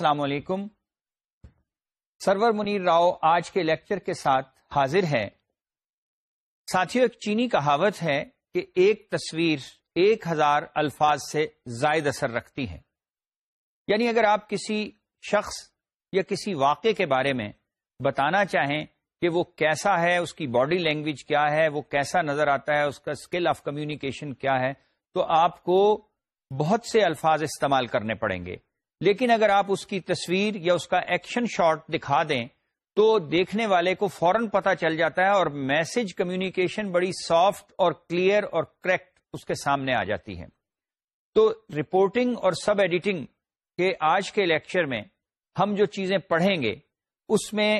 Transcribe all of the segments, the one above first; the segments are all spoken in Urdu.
السلام علیکم سرور منیر راؤ آج کے لیکچر کے ساتھ حاضر ہے ساتھیوں ایک چینی کہاوت ہے کہ ایک تصویر ایک ہزار الفاظ سے زائد اثر رکھتی ہے یعنی اگر آپ کسی شخص یا کسی واقعے کے بارے میں بتانا چاہیں کہ وہ کیسا ہے اس کی باڈی لینگویج کیا ہے وہ کیسا نظر آتا ہے اس کا اسکل آف کمیونیکیشن کیا ہے تو آپ کو بہت سے الفاظ استعمال کرنے پڑیں گے لیکن اگر آپ اس کی تصویر یا اس کا ایکشن شاٹ دکھا دیں تو دیکھنے والے کو فوراً پتا چل جاتا ہے اور میسج کمیونیکیشن بڑی سافٹ اور کلیئر اور کریکٹ اس کے سامنے آ جاتی ہے تو رپورٹنگ اور سب ایڈیٹنگ کے آج کے لیکچر میں ہم جو چیزیں پڑھیں گے اس میں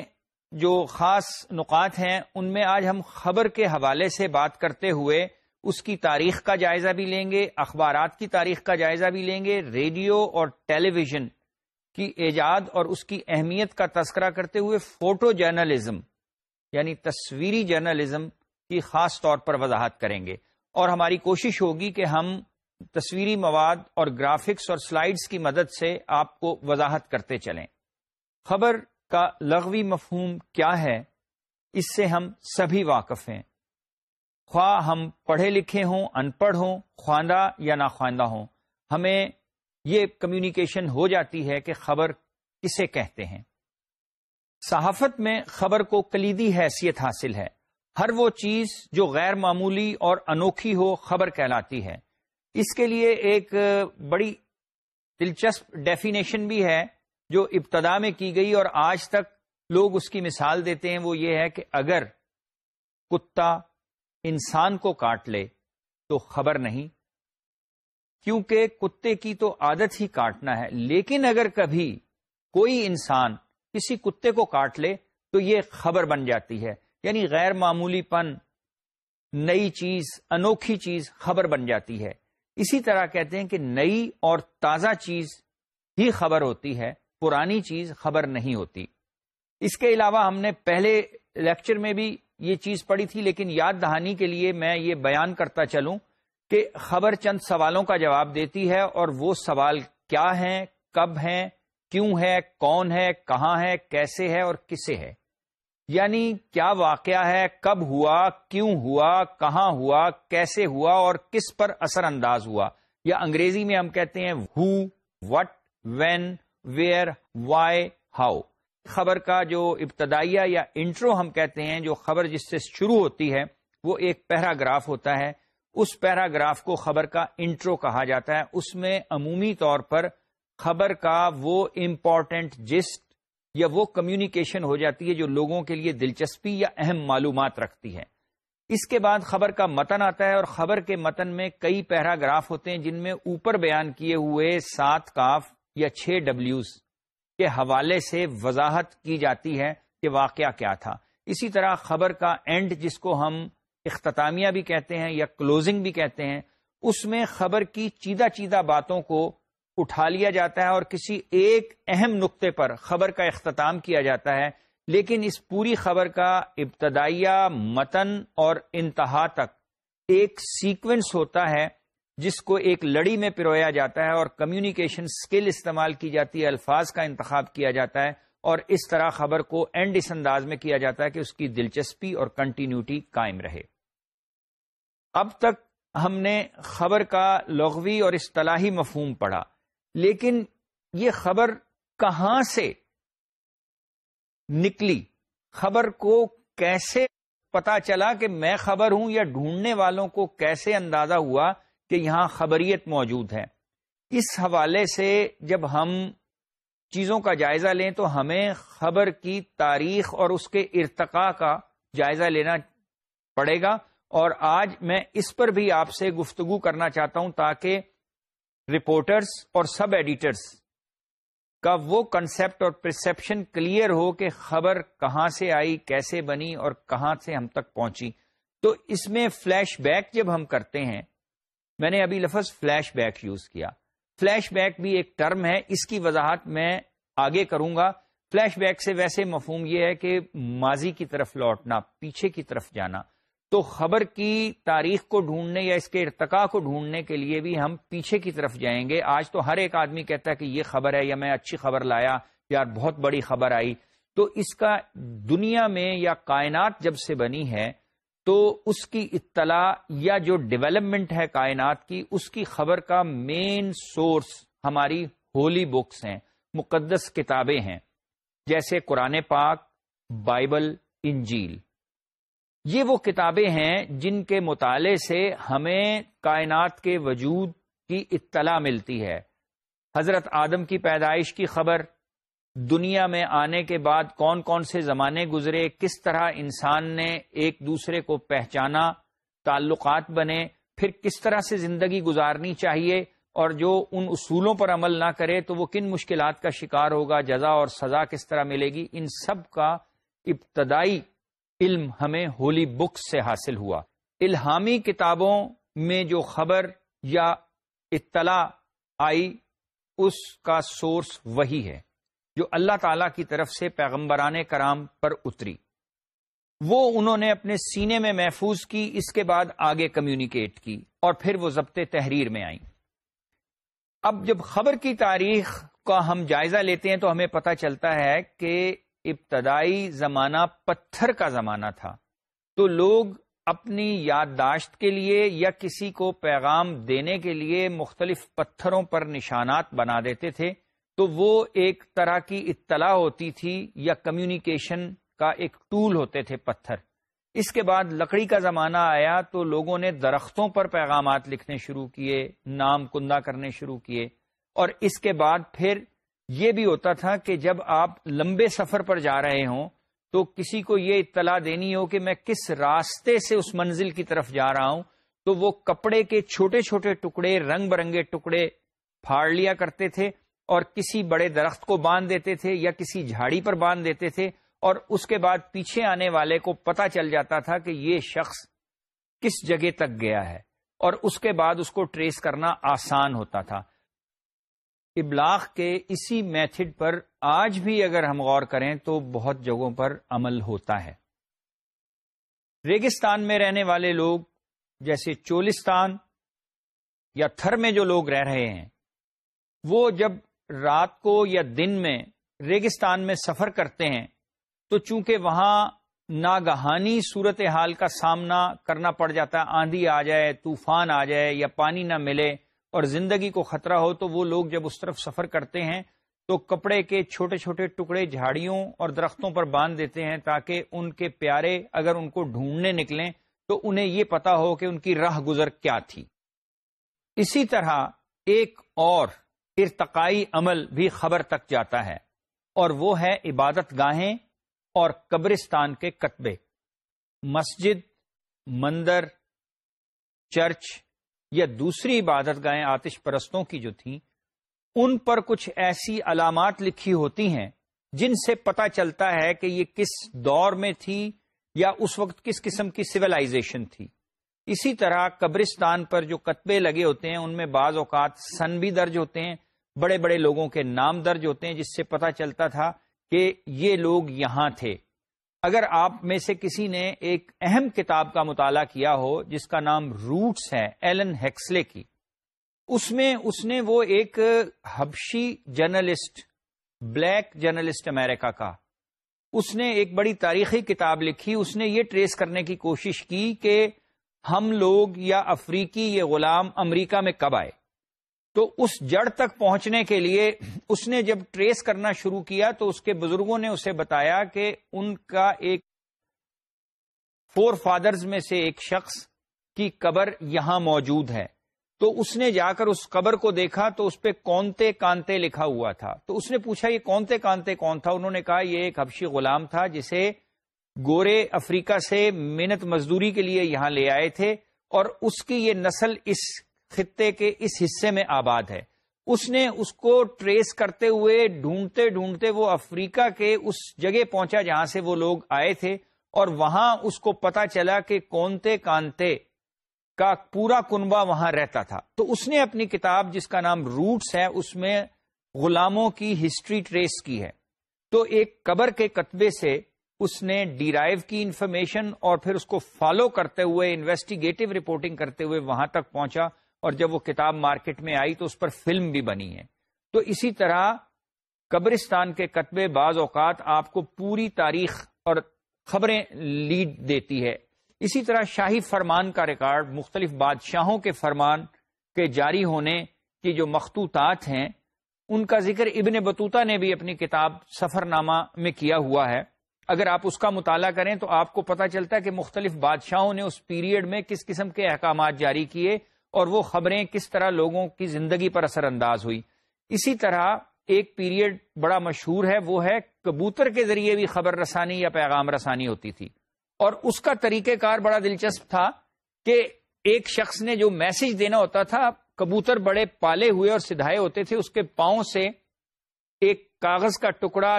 جو خاص نکات ہیں ان میں آج ہم خبر کے حوالے سے بات کرتے ہوئے اس کی تاریخ کا جائزہ بھی لیں گے اخبارات کی تاریخ کا جائزہ بھی لیں گے ریڈیو اور ٹیلی ویژن کی ایجاد اور اس کی اہمیت کا تذکرہ کرتے ہوئے فوٹو جرنلزم یعنی تصویری جرنلزم کی خاص طور پر وضاحت کریں گے اور ہماری کوشش ہوگی کہ ہم تصویری مواد اور گرافکس اور سلائیڈز کی مدد سے آپ کو وضاحت کرتے چلیں خبر کا لغوی مفہوم کیا ہے اس سے ہم سبھی واقف ہیں خواہ ہم پڑھے لکھے ہوں ان پڑھ ہوں خواندہ یا ناخواندہ ہوں ہمیں یہ کمیونیکیشن ہو جاتی ہے کہ خبر کسے کہتے ہیں صحافت میں خبر کو کلیدی حیثیت حاصل ہے ہر وہ چیز جو غیر معمولی اور انوکھی ہو خبر کہلاتی ہے اس کے لیے ایک بڑی دلچسپ ڈیفینیشن بھی ہے جو ابتدا میں کی گئی اور آج تک لوگ اس کی مثال دیتے ہیں وہ یہ ہے کہ اگر کتا انسان کو کاٹ لے تو خبر نہیں کیونکہ کتے کی تو عادت ہی کاٹنا ہے لیکن اگر کبھی کوئی انسان کسی کتے کو کاٹ لے تو یہ خبر بن جاتی ہے یعنی غیر معمولی پن نئی چیز انوکھی چیز خبر بن جاتی ہے اسی طرح کہتے ہیں کہ نئی اور تازہ چیز ہی خبر ہوتی ہے پرانی چیز خبر نہیں ہوتی اس کے علاوہ ہم نے پہلے لیکچر میں بھی یہ چیز پڑی تھی لیکن یاد دہانی کے لیے میں یہ بیان کرتا چلوں کہ خبر چند سوالوں کا جواب دیتی ہے اور وہ سوال کیا ہیں کب ہیں کیوں ہے کون ہے کہاں ہے کیسے ہے اور کسے ہے یعنی کیا واقعہ ہے کب ہوا کیوں ہوا کہاں ہوا کیسے ہوا اور کس پر اثر انداز ہوا یا انگریزی میں ہم کہتے ہیں who what when where why how خبر کا جو ابتدائیہ یا انٹرو ہم کہتے ہیں جو خبر جس سے شروع ہوتی ہے وہ ایک پیراگراف ہوتا ہے اس پیراگراف کو خبر کا انٹرو کہا جاتا ہے اس میں عمومی طور پر خبر کا وہ امپورٹنٹ جسٹ یا وہ کمیونیکیشن ہو جاتی ہے جو لوگوں کے لیے دلچسپی یا اہم معلومات رکھتی ہے اس کے بعد خبر کا متن آتا ہے اور خبر کے متن میں کئی پیراگراف ہوتے ہیں جن میں اوپر بیان کیے ہوئے سات کاف یا چھ ڈبلیوز کے حوالے سے وضاحت کی جاتی ہے کہ واقعہ کیا تھا اسی طرح خبر کا اینڈ جس کو ہم اختتامیہ بھی کہتے ہیں یا کلوزنگ بھی کہتے ہیں اس میں خبر کی چیدہ چیدہ باتوں کو اٹھا لیا جاتا ہے اور کسی ایک اہم نقطے پر خبر کا اختتام کیا جاتا ہے لیکن اس پوری خبر کا ابتدائیہ متن اور انتہا تک ایک سیکوینس ہوتا ہے جس کو ایک لڑی میں پرویا جاتا ہے اور کمیونیکیشن سکل استعمال کی جاتی ہے الفاظ کا انتخاب کیا جاتا ہے اور اس طرح خبر کو اینڈ اس انداز میں کیا جاتا ہے کہ اس کی دلچسپی اور کنٹینیوٹی قائم رہے اب تک ہم نے خبر کا لغوی اور اصطلاحی مفہوم پڑھا لیکن یہ خبر کہاں سے نکلی خبر کو کیسے پتا چلا کہ میں خبر ہوں یا ڈھونڈنے والوں کو کیسے اندازہ ہوا کہ یہاں خبریت موجود ہے اس حوالے سے جب ہم چیزوں کا جائزہ لیں تو ہمیں خبر کی تاریخ اور اس کے ارتقا کا جائزہ لینا پڑے گا اور آج میں اس پر بھی آپ سے گفتگو کرنا چاہتا ہوں تاکہ رپورٹرز اور سب ایڈیٹرز کا وہ کنسپٹ اور پرسپشن کلیئر ہو کہ خبر کہاں سے آئی کیسے بنی اور کہاں سے ہم تک پہنچی تو اس میں فلیش بیک جب ہم کرتے ہیں میں نے ابھی لفظ فلیش بیک یوز کیا فلیش بیک بھی ایک ٹرم ہے اس کی وضاحت میں آگے کروں گا فلیش بیک سے ویسے مفہوم یہ ہے کہ ماضی کی طرف لوٹنا پیچھے کی طرف جانا تو خبر کی تاریخ کو ڈھونڈنے یا اس کے ارتقا کو ڈھونڈنے کے لیے بھی ہم پیچھے کی طرف جائیں گے آج تو ہر ایک آدمی کہتا ہے کہ یہ خبر ہے یا میں اچھی خبر لایا یار بہت بڑی خبر آئی تو اس کا دنیا میں یا کائنات جب سے بنی ہے تو اس کی اطلاع یا جو ڈیولپمنٹ ہے کائنات کی اس کی خبر کا مین سورس ہماری ہولی بکس ہیں مقدس کتابیں ہیں جیسے قرآن پاک بائبل انجیل یہ وہ کتابیں ہیں جن کے مطالعے سے ہمیں کائنات کے وجود کی اطلاع ملتی ہے حضرت آدم کی پیدائش کی خبر دنیا میں آنے کے بعد کون کون سے زمانے گزرے کس طرح انسان نے ایک دوسرے کو پہچانا تعلقات بنے پھر کس طرح سے زندگی گزارنی چاہیے اور جو ان اصولوں پر عمل نہ کرے تو وہ کن مشکلات کا شکار ہوگا جزا اور سزا کس طرح ملے گی ان سب کا ابتدائی علم ہمیں ہولی بکس سے حاصل ہوا الہامی کتابوں میں جو خبر یا اطلاع آئی اس کا سورس وہی ہے جو اللہ تعالی کی طرف سے پیغمبران کرام پر اتری وہ انہوں نے اپنے سینے میں محفوظ کی اس کے بعد آگے کمیونیکیٹ کی اور پھر وہ ضبط تحریر میں آئیں اب جب خبر کی تاریخ کا ہم جائزہ لیتے ہیں تو ہمیں پتہ چلتا ہے کہ ابتدائی زمانہ پتھر کا زمانہ تھا تو لوگ اپنی یادداشت کے لیے یا کسی کو پیغام دینے کے لیے مختلف پتھروں پر نشانات بنا دیتے تھے تو وہ ایک طرح کی اطلاع ہوتی تھی یا کمیونیکیشن کا ایک ٹول ہوتے تھے پتھر اس کے بعد لکڑی کا زمانہ آیا تو لوگوں نے درختوں پر پیغامات لکھنے شروع کیے نام کندہ کرنے شروع کیے اور اس کے بعد پھر یہ بھی ہوتا تھا کہ جب آپ لمبے سفر پر جا رہے ہوں تو کسی کو یہ اطلاع دینی ہو کہ میں کس راستے سے اس منزل کی طرف جا رہا ہوں تو وہ کپڑے کے چھوٹے چھوٹے ٹکڑے رنگ برنگے ٹکڑے پھاڑ لیا کرتے تھے اور کسی بڑے درخت کو باندھ دیتے تھے یا کسی جھاڑی پر باندھ دیتے تھے اور اس کے بعد پیچھے آنے والے کو پتا چل جاتا تھا کہ یہ شخص کس جگہ تک گیا ہے اور اس کے بعد اس کو ٹریس کرنا آسان ہوتا تھا ابلاغ کے اسی میتھڈ پر آج بھی اگر ہم غور کریں تو بہت جگہوں پر عمل ہوتا ہے ریگستان میں رہنے والے لوگ جیسے چولستان یا تھر میں جو لوگ رہ رہے ہیں وہ جب رات کو یا دن میں ریگستان میں سفر کرتے ہیں تو چونکہ وہاں ناگہانی صورت حال کا سامنا کرنا پڑ جاتا ہے آندھی آ جائے طوفان آ جائے یا پانی نہ ملے اور زندگی کو خطرہ ہو تو وہ لوگ جب اس طرف سفر کرتے ہیں تو کپڑے کے چھوٹے چھوٹے ٹکڑے جھاڑیوں اور درختوں پر باندھ دیتے ہیں تاکہ ان کے پیارے اگر ان کو ڈھونڈنے نکلیں تو انہیں یہ پتا ہو کہ ان کی راہ گزر کیا تھی اسی طرح ایک اور ارتقائی عمل بھی خبر تک جاتا ہے اور وہ ہے عبادت گاہیں اور قبرستان کے کتبے مسجد مندر چرچ یا دوسری عبادت گاہیں آتش پرستوں کی جو تھیں ان پر کچھ ایسی علامات لکھی ہوتی ہیں جن سے پتا چلتا ہے کہ یہ کس دور میں تھی یا اس وقت کس قسم کی سویلائزیشن تھی اسی طرح قبرستان پر جو کتبے لگے ہوتے ہیں ان میں بعض اوقات سن بھی درج ہوتے ہیں بڑے بڑے لوگوں کے نام درج ہوتے ہیں جس سے پتہ چلتا تھا کہ یہ لوگ یہاں تھے اگر آپ میں سے کسی نے ایک اہم کتاب کا مطالعہ کیا ہو جس کا نام روٹس ہے ایلن ہیکسلے کی اس میں اس نے وہ ایک حبشی جرنلسٹ بلیک جرنلسٹ امریکہ کا اس نے ایک بڑی تاریخی کتاب لکھی اس نے یہ ٹریس کرنے کی کوشش کی کہ ہم لوگ یا افریقی یہ غلام امریکہ میں کب آئے تو اس جڑ تک پہنچنے کے لیے اس نے جب ٹریس کرنا شروع کیا تو اس کے بزرگوں نے اسے بتایا کہ ان کا ایک فور فادرز میں سے ایک شخص کی قبر یہاں موجود ہے تو اس نے جا کر اس قبر کو دیکھا تو اس پہ کونتے کانتے لکھا ہوا تھا تو اس نے پوچھا یہ کونتے کانتے کون تھا انہوں نے کہا یہ ایک حبشی غلام تھا جسے گورے افریقہ سے محنت مزدوری کے لیے یہاں لے آئے تھے اور اس کی یہ نسل اس خطے کے اس حصے میں آباد ہے اس نے اس کو ٹریس کرتے ہوئے ڈھونڈتے ڈھونڈتے وہ افریقہ کے اس جگہ پہنچا جہاں سے وہ لوگ آئے تھے اور وہاں اس کو پتا چلا کہ کونتے کانتے کا پورا کنبا وہاں رہتا تھا تو اس نے اپنی کتاب جس کا نام روٹس ہے اس میں غلاموں کی ہسٹری ٹریس کی ہے تو ایک قبر کے کتبے سے اس نے ڈیرائیو کی انفارمیشن اور پھر اس کو فالو کرتے ہوئے انویسٹیگیٹو رپورٹنگ کرتے ہوئے وہاں تک پہنچا اور جب وہ کتاب مارکیٹ میں آئی تو اس پر فلم بھی بنی ہے تو اسی طرح قبرستان کے کتبے بعض اوقات آپ کو پوری تاریخ اور خبریں لیڈ دیتی ہے اسی طرح شاہی فرمان کا ریکارڈ مختلف بادشاہوں کے فرمان کے جاری ہونے کی جو مختوطات ہیں ان کا ذکر ابن بطوطہ نے بھی اپنی کتاب سفر نامہ میں کیا ہوا ہے اگر آپ اس کا مطالعہ کریں تو آپ کو پتہ چلتا ہے کہ مختلف بادشاہوں نے اس پیریڈ میں کس قسم کے احکامات جاری کیے اور وہ خبریں کس طرح لوگوں کی زندگی پر اثر انداز ہوئی اسی طرح ایک پیریڈ بڑا مشہور ہے وہ ہے کبوتر کے ذریعے بھی خبر رسانی یا پیغام رسانی ہوتی تھی اور اس کا طریقہ کار بڑا دلچسپ تھا کہ ایک شخص نے جو میسج دینا ہوتا تھا کبوتر بڑے پالے ہوئے اور سدھائے ہوتے تھے اس کے پاؤں سے ایک کاغذ کا ٹکڑا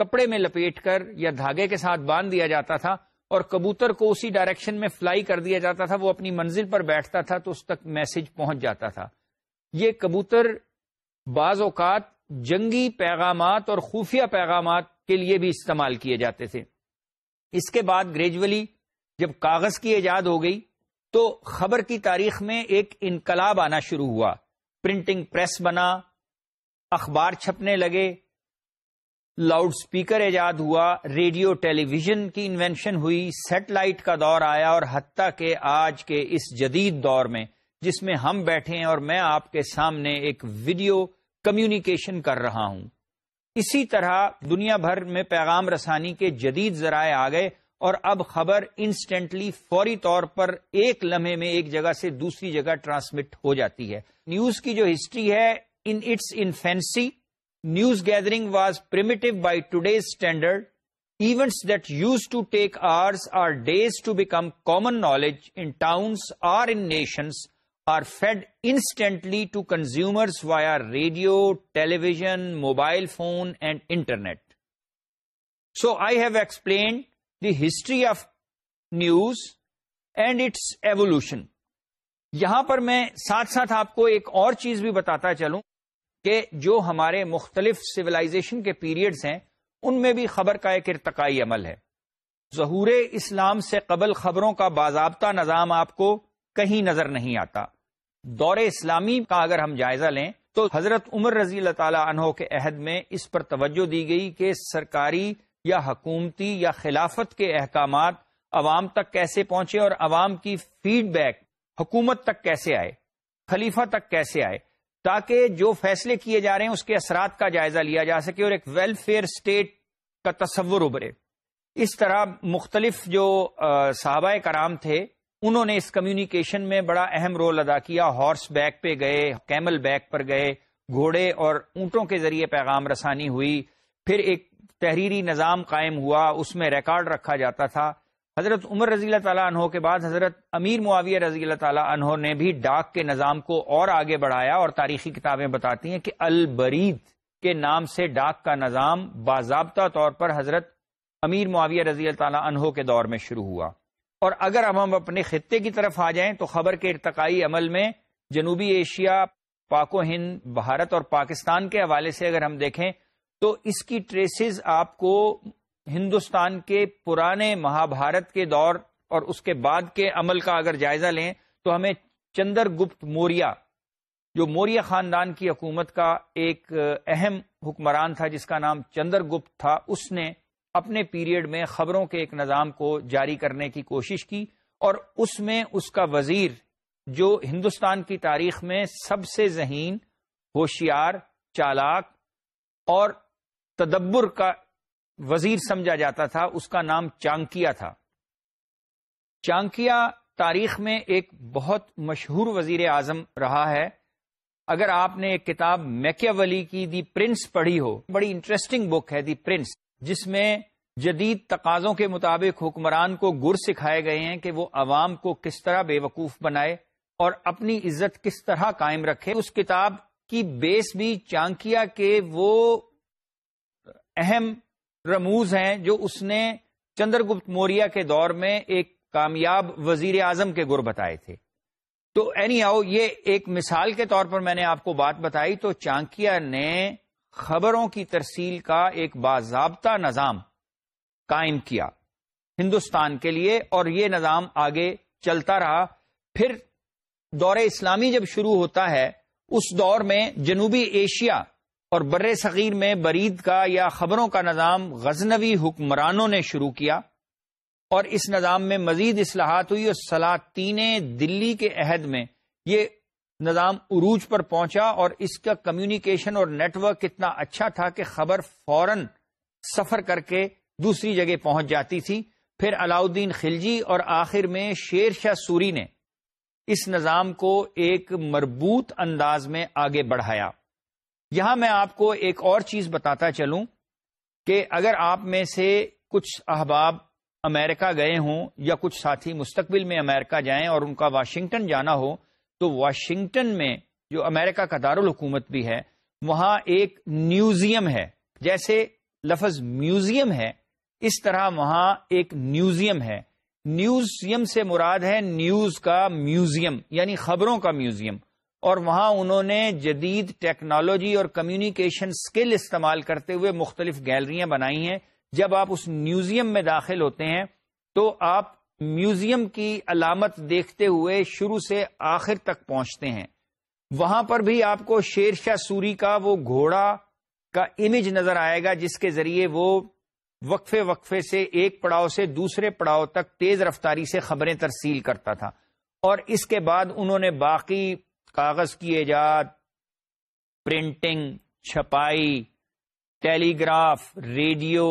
کپڑے میں لپیٹ کر یا دھاگے کے ساتھ باندھ دیا جاتا تھا اور کبوتر کو اسی ڈائریکشن میں فلائی کر دیا جاتا تھا وہ اپنی منزل پر بیٹھتا تھا تو اس تک میسج پہنچ جاتا تھا یہ کبوتر بعض اوقات جنگی پیغامات اور خفیہ پیغامات کے لیے بھی استعمال کیے جاتے تھے اس کے بعد گریجولی جب کاغذ کی ایجاد ہو گئی تو خبر کی تاریخ میں ایک انقلاب آنا شروع ہوا پرنٹنگ پریس بنا اخبار چھپنے لگے لاؤڈ اسپیکر ایجاد ہوا ریڈیو ٹیلی ویژن کی انوینشن ہوئی سیٹلائٹ کا دور آیا اور حتیٰ کہ آج کے اس جدید دور میں جس میں ہم بیٹھے ہیں اور میں آپ کے سامنے ایک ویڈیو کمیونیکیشن کر رہا ہوں اسی طرح دنیا بھر میں پیغام رسانی کے جدید ذرائع آ گئے اور اب خبر انسٹنٹلی فوری طور پر ایک لمحے میں ایک جگہ سے دوسری جگہ ٹرانسمٹ ہو جاتی ہے نیوز کی جو ہسٹری ہے in its infancy news gathering was primitive by today's standards events that used to take hours or days to become common knowledge in towns or in nations are fed instantly to consumer via radio television mobile phone and internet so I have explained the history of news and its evolution یہاں پر میں ساتھ ساتھ آپ کو ایک اور چیز بھی بتاتا چلوں کہ جو ہمارے مختلف سولاشن کے پیریڈز ہیں ان میں بھی خبر کا ایک ارتقائی عمل ہے ظہور اسلام سے قبل خبروں کا باضابطہ نظام آپ کو کہیں نظر نہیں آتا دور اسلامی کا اگر ہم جائزہ لیں تو حضرت عمر رضی اللہ تعالی عنہ کے عہد میں اس پر توجہ دی گئی کہ سرکاری یا حکومتی یا خلافت کے احکامات عوام تک کیسے پہنچے اور عوام کی فیڈ بیک حکومت تک کیسے آئے خلیفہ تک کیسے آئے تاکہ جو فیصلے کیے جا رہے ہیں اس کے اثرات کا جائزہ لیا جا سکے اور ایک ویلفیئر اسٹیٹ کا تصور ابھرے اس طرح مختلف جو صحابہ کرام تھے انہوں نے اس کمیونیکیشن میں بڑا اہم رول ادا کیا ہارس بیک پہ گئے کیمل بیک پر گئے گھوڑے اور اونٹوں کے ذریعے پیغام رسانی ہوئی پھر ایک تحریری نظام قائم ہوا اس میں ریکارڈ رکھا جاتا تھا حضرت عمر رضی اللہ تعالیٰ عنہ کے بعد حضرت امیر معاویہ رضی اللہ تعالیٰ عنہ نے بھی ڈاک کے نظام کو اور آگے بڑھایا اور تاریخی کتابیں بتاتی ہیں کہ البرید کے نام سے ڈاک کا نظام باضابطہ طور پر حضرت امیر معاویہ رضی اللہ تعالیٰ عنہ کے دور میں شروع ہوا اور اگر اب ہم اپنے خطے کی طرف آ جائیں تو خبر کے ارتقائی عمل میں جنوبی ایشیا پاک و ہند بھارت اور پاکستان کے حوالے سے اگر ہم دیکھیں تو اس کی ٹریسز آپ کو ہندوستان کے پرانے مہا بھارت کے دور اور اس کے بعد کے عمل کا اگر جائزہ لیں تو ہمیں چندر گپت موریا جو موریہ خاندان کی حکومت کا ایک اہم حکمران تھا جس کا نام چندر گپت تھا اس نے اپنے پیریڈ میں خبروں کے ایک نظام کو جاری کرنے کی کوشش کی اور اس میں اس کا وزیر جو ہندوستان کی تاریخ میں سب سے ذہین ہوشیار چالاک اور تدبر کا وزیر سمجھا جاتا تھا اس کا نام چانکیا تھا چانکیا تاریخ میں ایک بہت مشہور وزیر اعظم رہا ہے اگر آپ نے ایک کتاب میکیا ولی کی دی پرنس پڑھی ہو بڑی انٹرسٹنگ بک ہے دی پرنس جس میں جدید تقاضوں کے مطابق حکمران کو گر سکھائے گئے ہیں کہ وہ عوام کو کس طرح بے وقوف بنائے اور اپنی عزت کس طرح قائم رکھے اس کتاب کی بیس بھی چانکیا کے وہ اہم رموز ہیں جو اس نے چندر گپت موریا کے دور میں ایک کامیاب وزیر اعظم کے گر بتائے تھے تو اینی آؤ یہ ایک مثال کے طور پر میں نے آپ کو بات بتائی تو چانکیا نے خبروں کی ترسیل کا ایک باضابطہ نظام قائم کیا ہندوستان کے لیے اور یہ نظام آگے چلتا رہا پھر دور اسلامی جب شروع ہوتا ہے اس دور میں جنوبی ایشیا اور بر صغیر میں برید کا یا خبروں کا نظام غزنوی حکمرانوں نے شروع کیا اور اس نظام میں مزید اصلاحات ہوئی اور سلاطین دلی کے عہد میں یہ نظام عروج پر پہنچا اور اس کا کمیونیکیشن اور نیٹ ورک اتنا اچھا تھا کہ خبر فوراً سفر کر کے دوسری جگہ پہنچ جاتی تھی پھر علاؤدین خلجی اور آخر میں شیر شاہ سوری نے اس نظام کو ایک مربوط انداز میں آگے بڑھایا یہاں میں آپ کو ایک اور چیز بتاتا چلوں کہ اگر آپ میں سے کچھ احباب امریکہ گئے ہوں یا کچھ ساتھی مستقبل میں امریکہ جائیں اور ان کا واشنگٹن جانا ہو تو واشنگٹن میں جو امریکہ کا دارالحکومت بھی ہے وہاں ایک میوزیم ہے جیسے لفظ میوزیم ہے اس طرح وہاں ایک میوزیم ہے نیوزیم سے مراد ہے نیوز کا میوزیم یعنی خبروں کا میوزیم اور وہاں انہوں نے جدید ٹیکنالوجی اور کمیونیکیشن سکل استعمال کرتے ہوئے مختلف گیلریاں بنائی ہیں جب آپ اس میوزیم میں داخل ہوتے ہیں تو آپ میوزیم کی علامت دیکھتے ہوئے شروع سے آخر تک پہنچتے ہیں وہاں پر بھی آپ کو شیر شاہ سوری کا وہ گھوڑا کا امیج نظر آئے گا جس کے ذریعے وہ وقفے وقفے سے ایک پڑاؤ سے دوسرے پڑاؤ تک تیز رفتاری سے خبریں ترسیل کرتا تھا اور اس کے بعد انہوں نے باقی کاغذ کی ایجاد پرنٹنگ چھپائی telegraph radio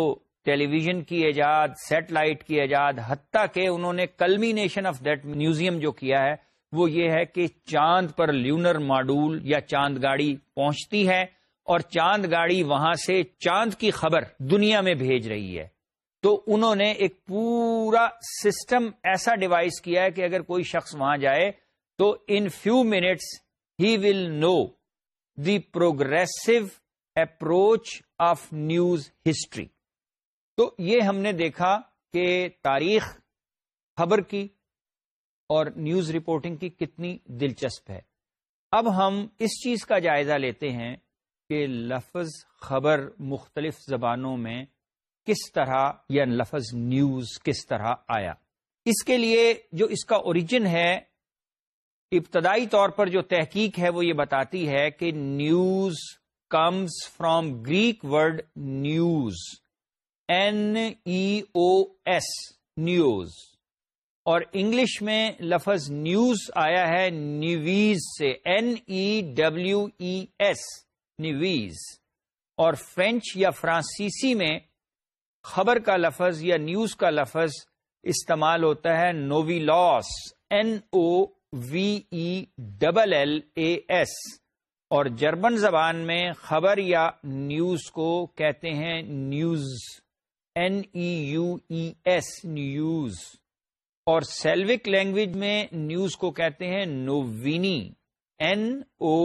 television کی ایجاد سیٹلائٹ کی ایجاد حتیٰ کہ انہوں نے کلمینیشن آف دیٹ میوزیم جو کیا ہے وہ یہ ہے کہ چاند پر لیونر ماڈول یا چاند گاڑی پہنچتی ہے اور چاند گاڑی وہاں سے چاند کی خبر دنیا میں بھیج رہی ہے تو انہوں نے ایک پورا سسٹم ایسا ڈیوائس کیا ہے کہ اگر کوئی شخص وہاں جائے تو in few minutes he will know the progressive approach of news history تو یہ ہم نے دیکھا کہ تاریخ خبر کی اور نیوز رپورٹنگ کی کتنی دلچسپ ہے اب ہم اس چیز کا جائزہ لیتے ہیں کہ لفظ خبر مختلف زبانوں میں کس طرح یا لفظ نیوز کس طرح آیا اس کے لیے جو اس کا اوریجن ہے ابتدائی طور پر جو تحقیق ہے وہ یہ بتاتی ہے کہ news comes from Greek word news N E O S news اور انگلش میں لفظ نیوز آیا ہے نیویز سے N E W S newes اور فرینچ یا فرانسیسی میں خبر کا لفظ یا نیوز کا لفظ استعمال ہوتا ہے لاس N O V E double L E S اور جرمن زبان میں خبر یا نیوز کو کہتے ہیں news N E U E S news اور سیلوک لینگویج میں نیوز کو کہتے ہیں نووینی N O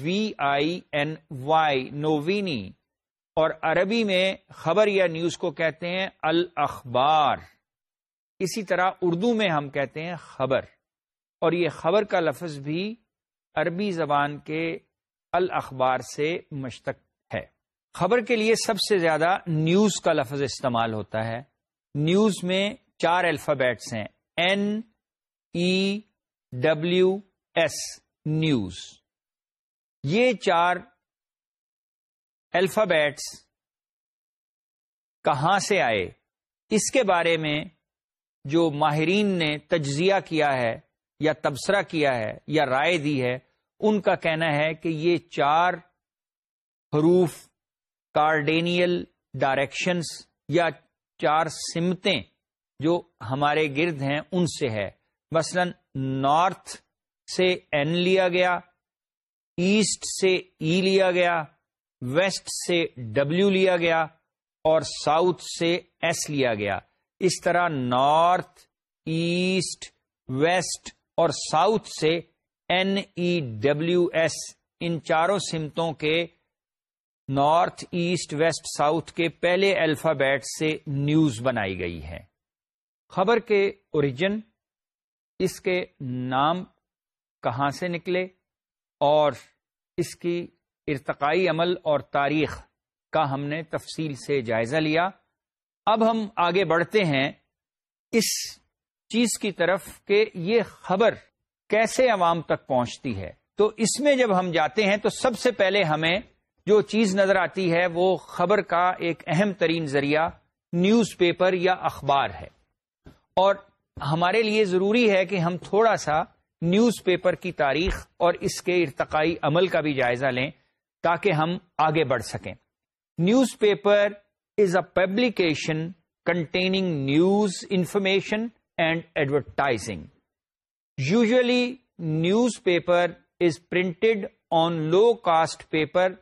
V I N Y نووینی اور عربی میں خبر یا نیوز کو کہتے ہیں الاخبار اسی طرح اردو میں ہم کہتے ہیں خبر اور یہ خبر کا لفظ بھی عربی زبان کے الاخبار سے مشتق ہے خبر کے لیے سب سے زیادہ نیوز کا لفظ استعمال ہوتا ہے نیوز میں چار الفابیٹس ہیں N E W S news یہ چار الفابیٹس کہاں سے آئے اس کے بارے میں جو ماہرین نے تجزیہ کیا ہے یا تبصرہ کیا ہے یا رائے دی ہے ان کا کہنا ہے کہ یہ چار حروف کارڈینیل ڈائریکشنس یا چار سمتیں جو ہمارے گرد ہیں ان سے ہے مثلا نارتھ سے این لیا گیا ایسٹ سے ای لیا گیا ویسٹ سے ڈبلو لیا گیا اور ساؤتھ سے ایس لیا گیا اس طرح نارتھ ایسٹ ویسٹ اور ساؤتھ سے این ای ڈبلو ایس ان چاروں سمتوں کے نارتھ ایسٹ ویسٹ ساؤتھ کے پہلے الفابیٹ سے نیوز بنائی گئی ہے خبر کے اوریجن اس کے نام کہاں سے نکلے اور اس کی ارتقائی عمل اور تاریخ کا ہم نے تفصیل سے جائزہ لیا اب ہم آگے بڑھتے ہیں اس چیز کی طرف کہ یہ خبر کیسے عوام تک پہنچتی ہے تو اس میں جب ہم جاتے ہیں تو سب سے پہلے ہمیں جو چیز نظر آتی ہے وہ خبر کا ایک اہم ترین ذریعہ نیوز پیپر یا اخبار ہے اور ہمارے لیے ضروری ہے کہ ہم تھوڑا سا نیوز پیپر کی تاریخ اور اس کے ارتقائی عمل کا بھی جائزہ لیں تاکہ ہم آگے بڑھ سکیں newspaper is a publication containing news information usually newspaper is printed on low cost paper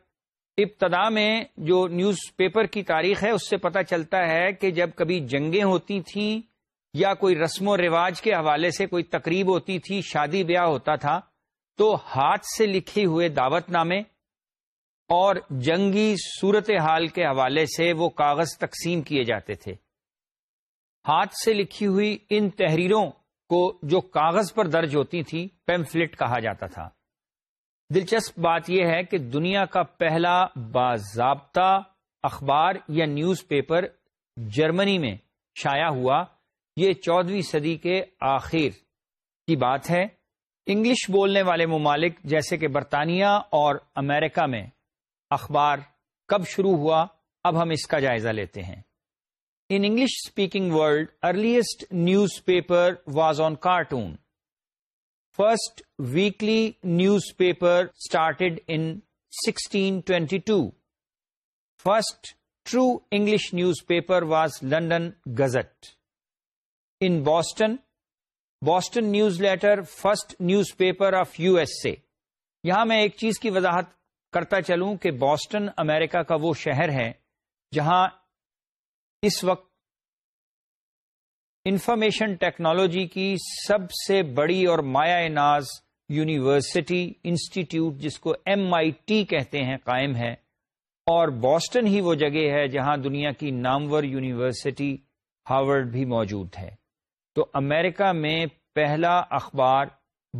ابتدا میں جو نیوز پیپر کی تاریخ ہے اس سے پتہ چلتا ہے کہ جب کبھی جنگیں ہوتی تھیں یا کوئی رسم و رواج کے حوالے سے کوئی تقریب ہوتی تھی شادی بیاہ ہوتا تھا تو ہاتھ سے لکھے ہوئے دعوت نامے اور جنگی صورتحال کے حوالے سے وہ کاغذ تقسیم کیے جاتے تھے ہاتھ سے لکھی ہوئی ان تحریروں کو جو کاغذ پر درج ہوتی تھیں پیمفلٹ کہا جاتا تھا دلچسپ بات یہ ہے کہ دنیا کا پہلا باضابطہ اخبار یا نیوز پیپر جرمنی میں شایا ہوا یہ چودویں صدی کے آخر کی بات ہے انگلش بولنے والے ممالک جیسے کہ برطانیہ اور امریکہ میں اخبار کب شروع ہوا اب ہم اس کا جائزہ لیتے ہیں English speaking world earliest newspaper was on Coranto first weekly newspaper started 1622. First true English newspaper was London Gazette in Boston Boston newsletter of newspaper of U S یہاں میں ایک چیز کی وضاحت کرتا چلوں کہ بوسٹن امریکہ کا وہ شہر ہے جہاں اس وقت انفارمیشن ٹیکنالوجی کی سب سے بڑی اور مایا ناز یونیورسٹی انسٹیٹیوٹ جس کو ایم آئی ٹی کہتے ہیں قائم ہے اور باسٹن ہی وہ جگہ ہے جہاں دنیا کی نامور یونیورسٹی ہارورڈ بھی موجود ہے تو امریکہ میں پہلا اخبار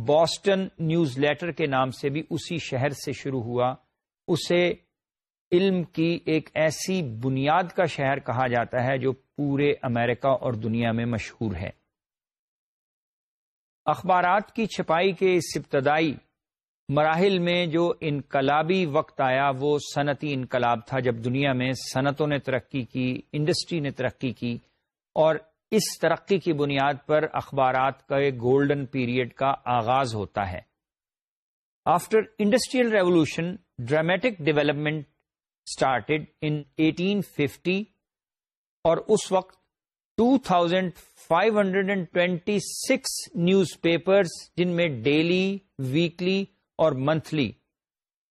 بوسٹن نیوز لیٹر کے نام سے بھی اسی شہر سے شروع ہوا اسے علم کی ایک ایسی بنیاد کا شہر کہا جاتا ہے جو پورے امریکہ اور دنیا میں مشہور ہے اخبارات کی چھپائی کے اس ابتدائی مراحل میں جو انقلابی وقت آیا وہ صنعتی انقلاب تھا جب دنیا میں صنعتوں نے ترقی کی انڈسٹری نے ترقی کی اور اس ترقی کی بنیاد پر اخبارات کا ایک گولڈن پیریڈ کا آغاز ہوتا ہے after industrial revolution dramatic development started in 1850 اور اس وقت 2526 نیوز پیپرز جن میں ڈیلی ویکلی اور منتھلی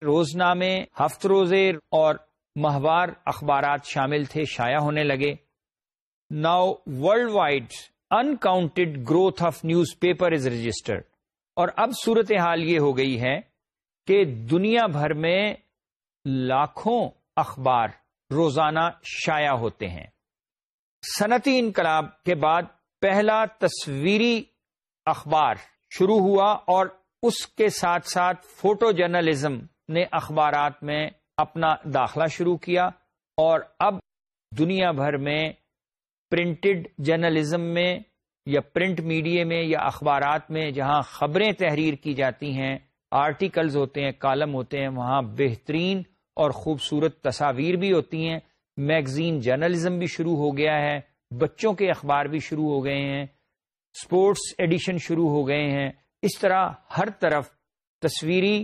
روزنامے ہفت روزے اور ماہوار اخبارات شامل تھے شائع ہونے لگے now world wide uncounted growth of newspaper is registered اور اب صورتحال یہ ہو گئی ہے کہ دنیا بھر میں لاکھوں اخبار روزانہ شایا ہوتے ہیں صنعتی انقلاب کے بعد پہلا تصویری اخبار شروع ہوا اور اس کے ساتھ ساتھ فوٹو جرنلزم نے اخبارات میں اپنا داخلہ شروع کیا اور اب دنیا بھر میں پرنٹڈ جرنلزم میں یا پرنٹ میڈیا میں یا اخبارات میں جہاں خبریں تحریر کی جاتی ہیں آرٹیکلز ہوتے ہیں کالم ہوتے ہیں وہاں بہترین اور خوبصورت تصاویر بھی ہوتی ہیں میگزین جرنلزم بھی شروع ہو گیا ہے بچوں کے اخبار بھی شروع ہو گئے ہیں اسپورٹس ایڈیشن شروع ہو گئے ہیں اس طرح ہر طرف تصویری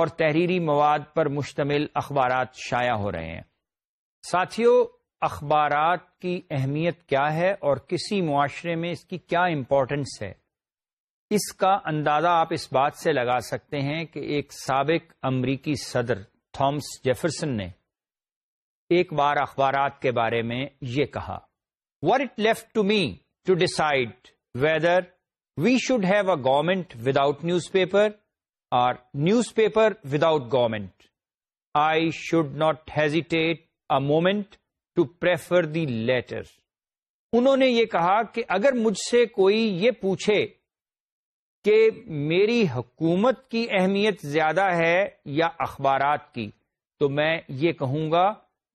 اور تحریری مواد پر مشتمل اخبارات شائع ہو رہے ہیں ساتھیوں اخبارات کی اہمیت کیا ہے اور کسی معاشرے میں اس کی کیا امپورٹنس ہے اس کا اندازہ آپ اس بات سے لگا سکتے ہیں کہ ایک سابق امریکی صدر تھامس جیفرسن نے ایک بار اخبارات کے بارے میں یہ کہا what it left to me to decide whether we should have a government without newspaper اور newspaper without government I should not hesitate moment to prefer the latter انہوں نے یہ کہا کہ اگر مجھ سے کوئی یہ پوچھے کہ میری حکومت کی اہمیت زیادہ ہے یا اخبارات کی تو میں یہ کہوں گا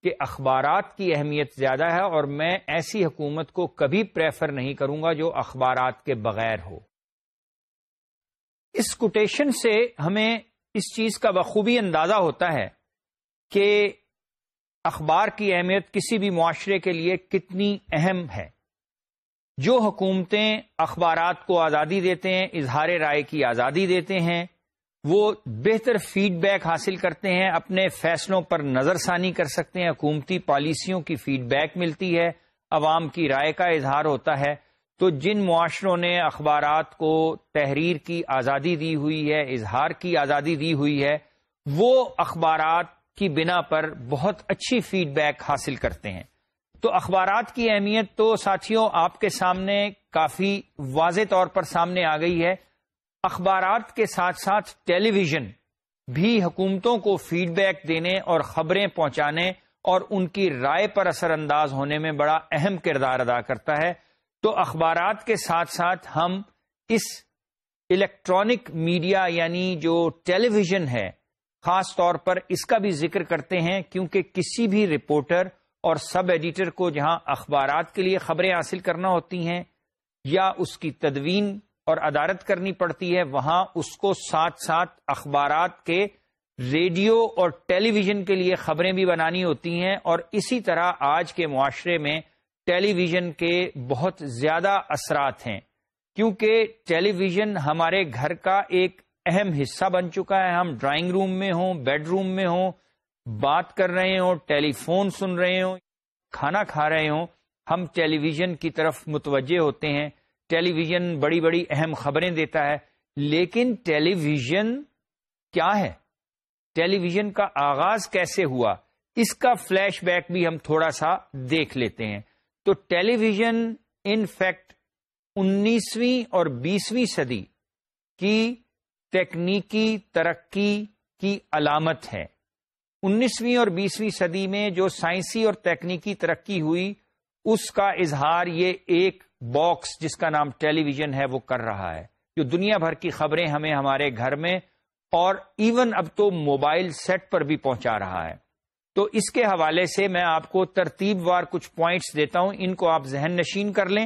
کہ اخبارات کی اہمیت زیادہ ہے اور میں ایسی حکومت کو کبھی پریفر نہیں کروں گا جو اخبارات کے بغیر ہو اس کوٹیشن سے ہمیں اس چیز کا بخوبی اندازہ ہوتا ہے کہ اخبار کی اہمیت کسی بھی معاشرے کے لیے کتنی اہم ہے جو حکومتیں اخبارات کو آزادی دیتے ہیں اظہار رائے کی آزادی دیتے ہیں وہ بہتر فیڈ بیک حاصل کرتے ہیں اپنے فیصلوں پر نظر ثانی کر سکتے ہیں حکومتی پالیسیوں کی فیڈ بیک ملتی ہے عوام کی رائے کا اظہار ہوتا ہے تو جن معاشروں نے اخبارات کو تحریر کی آزادی دی ہوئی ہے اظہار کی آزادی دی ہوئی ہے وہ اخبارات کی بنا پر بہت اچھی فیڈ بیک حاصل کرتے ہیں تو اخبارات کی اہمیت تو ساتھیوں آپ کے سامنے کافی واضح طور پر سامنے آ گئی ہے اخبارات کے ساتھ ساتھ ٹیلی ویژن بھی حکومتوں کو فیڈ بیک دینے اور خبریں پہنچانے اور ان کی رائے پر اثر انداز ہونے میں بڑا اہم کردار ادا کرتا ہے تو اخبارات کے ساتھ ساتھ ہم اس الیکٹرانک میڈیا یعنی جو ٹیلی ویژن ہے خاص طور پر اس کا بھی ذکر کرتے ہیں کیونکہ کسی بھی رپورٹر اور سب ایڈیٹر کو جہاں اخبارات کے لیے خبریں حاصل کرنا ہوتی ہیں یا اس کی تدوین اور ادارت کرنی پڑتی ہے وہاں اس کو ساتھ ساتھ اخبارات کے ریڈیو اور ٹیلی ویژن کے لیے خبریں بھی بنانی ہوتی ہیں اور اسی طرح آج کے معاشرے میں ٹیلی ویژن کے بہت زیادہ اثرات ہیں کیونکہ ٹیلی ویژن ہمارے گھر کا ایک اہم حصہ بن چکا ہے ہم ڈرائنگ روم میں ہوں بیڈ روم میں ہوں بات کر رہے ہوں ٹیلی فون سن رہے ہوں کھانا کھا رہے ہوں ہم ٹیلی ویژن کی طرف متوجہ ہوتے ہیں ٹیلی ویژن بڑی بڑی اہم خبریں دیتا ہے لیکن ٹیلی ویژن کیا ہے ٹیلی ویژن کا آغاز کیسے ہوا اس کا فلیش بیک بھی ہم تھوڑا سا دیکھ لیتے ہیں تو ٹیلی ویژن ان فیکٹ انیسویں اور بیسویں صدی کی تکنیکی ترقی کی علامت ہے انیسویں اور بیسویں صدی میں جو سائنسی اور تکنیکی ترقی ہوئی اس کا اظہار یہ ایک باکس جس کا نام ٹیلی ویژن ہے وہ کر رہا ہے جو دنیا بھر کی خبریں ہمیں ہمارے گھر میں اور ایون اب تو موبائل سیٹ پر بھی پہنچا رہا ہے تو اس کے حوالے سے میں آپ کو ترتیب وار کچھ پوائنٹس دیتا ہوں ان کو آپ ذہن نشین کر لیں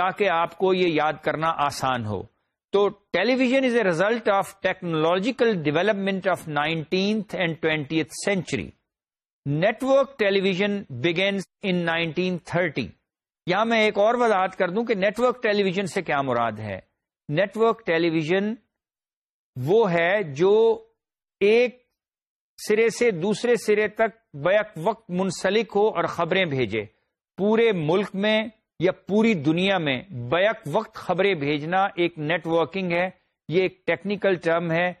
تاکہ آپ کو یہ یاد کرنا آسان ہو تو television is a result of technological development of nineteenth and twenty century network television begins in nineteen thirty یا میں ایک اور وضاحت کر دوں کہ نیٹورک ٹیلی ویژن سے کیا مراد ہے نیٹورک ٹیلی ویژن وہ ہے جو ایک سرے سے دوسرے سرے تک بیک وقت منسلک ہو اور خبریں بھیجے پورے ملک میں یا پوری دنیا میں بیک وقت خبریں بھیجنا ایک نیٹ ورکنگ ہے یہ ایک ٹیکنیکل ٹرم ہے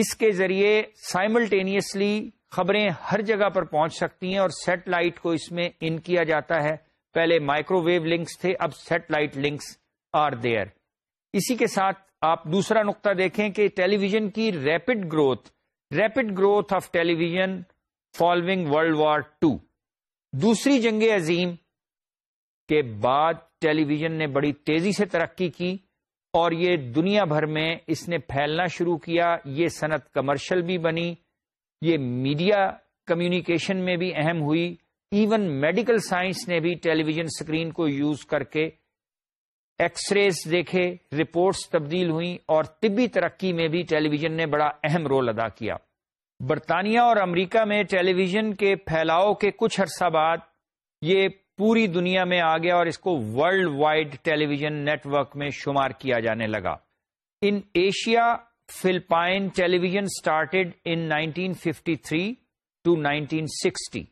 اس کے ذریعے سائملٹینیسلی خبریں ہر جگہ پر پہنچ سکتی ہیں اور سیٹ لائٹ کو اس میں ان کیا جاتا ہے پہلے مائکرو ویو لنکس تھے اب satellite links are there اسی کے ساتھ آپ دوسرا نقطہ دیکھیں کہ ٹیلی ویژن کی rapid growth rapid growth of television following world war two دوسری جنگ عظیم کے بعد ٹیلی ویژن نے بڑی تیزی سے ترقی کی اور یہ دنیا بھر میں اس نے پھیلنا شروع کیا یہ صنعت کمرشل بھی بنی یہ میڈیا کمیونیکیشن میں بھی اہم ہوئی ایون میڈیکل سائنس نے بھی ٹیلی ویژن اسکرین کو یوز کر کے ایکس ریز دیکھے رپورٹس تبدیل ہوئی اور طبی ترقی میں بھی ٹیلی ویژن نے بڑا اہم رول ادا کیا برطانیہ اور امریکہ میں ٹیلی ویژن کے پھیلاؤ کے کچھ عرصہ بعد یہ پوری دنیا میں آ گیا اور اس کو world wide television network میں شمار کیا جانے لگا in Asia Philippines television started in nineteen fifty three to nineteen sixty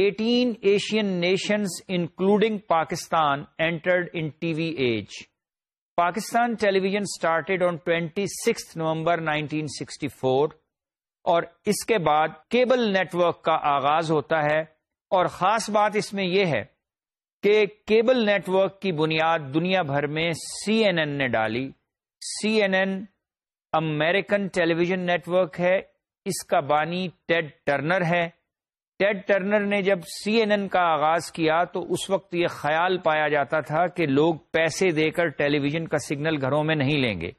eighteen Asian nations including Pakistan entered in T V age Pakistan television started on twenty six November nineteen sixty four اور اس کے بعد کیبل نیٹورک کا آغاز ہوتا ہے اور خاص بات اس میں یہ ہے کہ کیبل نیٹ ورک کی بنیاد دنیا بھر میں سی این این نے ڈالی C N N American television network ہے اس کا بانی ٹیڈ ٹرنر ہے ٹیڈ ٹرنر نے جب سی این این کا آغاز کیا تو اس وقت یہ خیال پایا جاتا تھا کہ لوگ پیسے دے کر ٹیلی ویژن کا سگنل گھروں میں نہیں لیں گے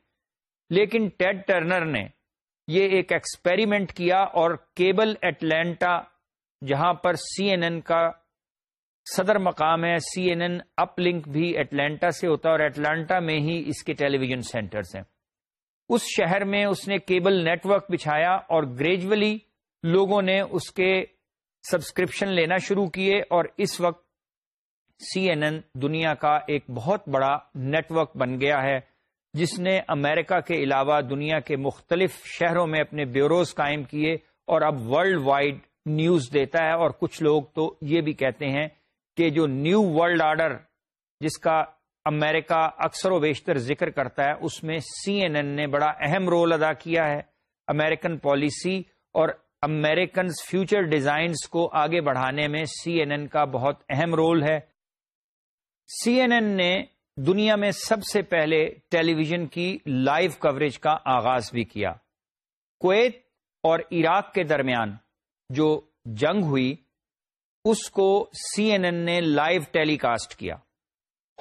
لیکن ٹیڈ ٹرنر نے یہ ایک ایکسپیریمنٹ کیا اور کیبل اٹلانٹا جہاں پر سی این این کا صدر مقام ہے C N N up link بھی اٹلانٹا سے ہوتا ہے اور اٹلانٹا میں ہی اس کے ٹیلی ویژن سینٹرس ہیں اس شہر میں اس نے کیبل نیٹ ورک بچھایا اور گریجولی لوگوں نے اس کے سبسکرپشن لینا شروع کیے اور اس وقت سی این این دنیا کا ایک بہت بڑا نیٹ ورک بن گیا ہے جس نے امریکہ کے علاوہ دنیا کے مختلف شہروں میں اپنے بیوروز قائم کیے اور اب ورلڈ وائڈ نیوز دیتا ہے اور کچھ لوگ تو یہ بھی کہتے ہیں کہ جو نیو ورلڈ آرڈر جس کا امریکہ اکثر و بیشتر ذکر کرتا ہے اس میں سی این این نے بڑا اہم رول ادا کیا ہے امریکن پالیسی اور امریکنز فیوچر ڈیزائنز کو آگے بڑھانے میں سی این این کا بہت اہم رول ہے سی این این نے دنیا میں سب سے پہلے ٹیلی ویژن کی لائیو کوریج کا آغاز بھی کیا کویت اور عراق کے درمیان جو جنگ ہوئی اس کو سی این این نے لائیو ٹیلی کاسٹ کیا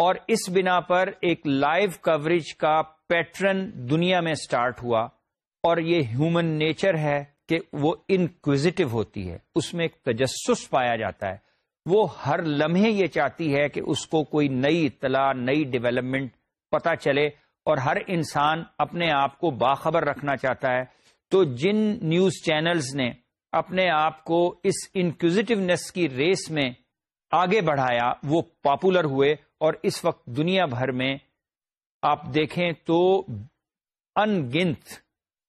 اور اس بنا پر ایک لائیو کوریج کا پیٹرن دنیا میں سٹارٹ ہوا اور یہ ہیومن نیچر ہے کہ وہ انکوزیٹو ہوتی ہے اس میں ایک تجسس پایا جاتا ہے وہ ہر لمحے یہ چاہتی ہے کہ اس کو کوئی نئی اطلاع نئی ڈیولپمنٹ پتا چلے اور ہر انسان اپنے آپ کو باخبر رکھنا چاہتا ہے تو جن نیوز چینلز نے اپنے آپ کو اس انکوزیٹونیس کی ریس میں آگے بڑھایا وہ پاپولر ہوئے اور اس وقت دنیا بھر میں آپ دیکھیں تو ان گنت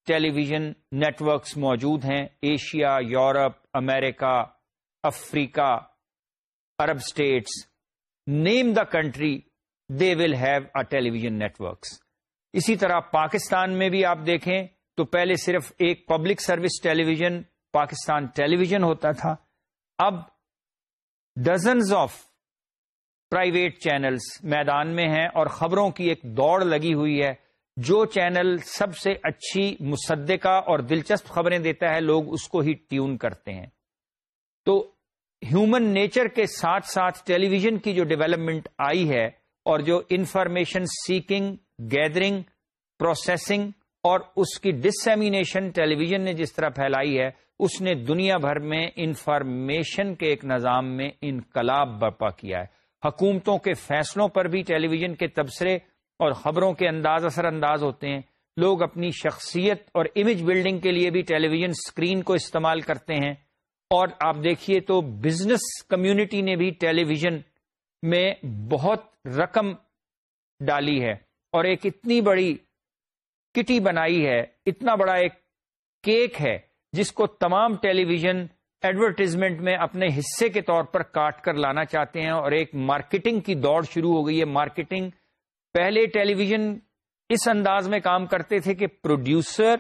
ٹیلی ویژن نیٹورکس موجود ہیں ایشیا یورپ امریکہ افریقہ عرب states name the country they will have a vision networks اسی طرح پاکستان میں بھی آپ دیکھیں تو پہلے صرف ایک public service television Pakistan television ہوتا تھا اب ڈزنز آف پرائیویٹ چینلز میدان میں ہیں اور خبروں کی ایک دوڑ لگی ہوئی ہے جو چینل سب سے اچھی مصدقہ اور دلچسپ خبریں دیتا ہے لوگ اس کو ہی ٹیون کرتے ہیں تو ہیومن نیچر کے ساتھ ساتھ ٹیلی ویژن کی جو ڈیولپمنٹ آئی ہے اور جو انفارمیشن سیکنگ گیدرنگ پروسیسنگ اور اس کی ڈسمینیشن ٹیلی ویژن نے جس طرح پھیلائی ہے اس نے دنیا بھر میں انفارمیشن کے ایک نظام میں انقلاب برپا کیا ہے حکومتوں کے فیصلوں پر بھی ٹیلی ویژن کے تبصرے اور خبروں کے انداز اثر انداز ہوتے ہیں لوگ اپنی شخصیت اور امیج بلڈنگ کے لیے بھی ٹیلی ویژن اسکرین کو استعمال کرتے ہیں اور آپ دیکھیے تو بزنس کمیونٹی نے بھی ٹیلی ویژن میں بہت رقم ڈالی ہے اور ایک اتنی بڑی کٹی بنائی ہے اتنا بڑا ایک کیک ہے جس کو تمام ٹیلی ویژن ایڈورٹیزمنٹ میں اپنے حصے کے طور پر کاٹ کر لانا چاہتے ہیں اور ایک مارکیٹنگ کی دوڑ شروع ہو گئی ہے مارکیٹنگ پہلے ٹیلی ویژن اس انداز میں کام کرتے تھے کہ پروڈیوسر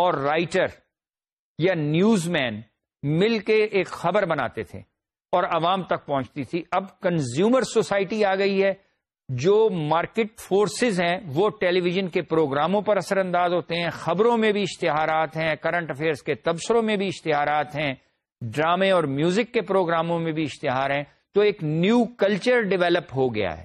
اور رائٹر یا نیوز مین مل کے ایک خبر بناتے تھے اور عوام تک پہنچتی تھی اب کنزیومر سوسائٹی آ گئی ہے جو مارکیٹ فورسز ہیں وہ ٹیلی ویژن کے پروگراموں پر اثر انداز ہوتے ہیں خبروں میں بھی اشتہارات ہیں کرنٹ افیئرس کے تبصروں میں بھی اشتہارات ہیں ڈرامے اور میوزک کے پروگراموں میں بھی اشتہار ہیں تو ایک نیو کلچر ڈیولپ ہو گیا ہے